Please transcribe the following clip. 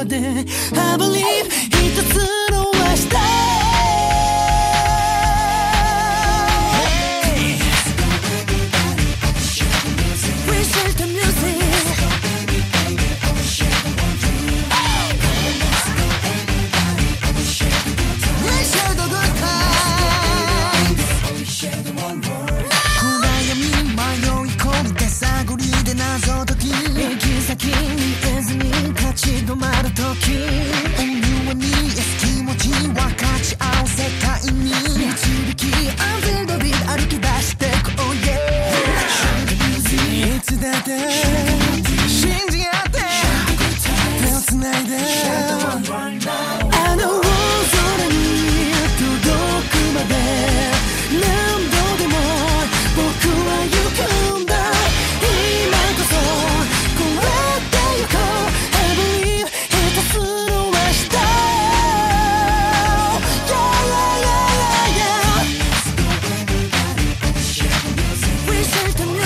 I believe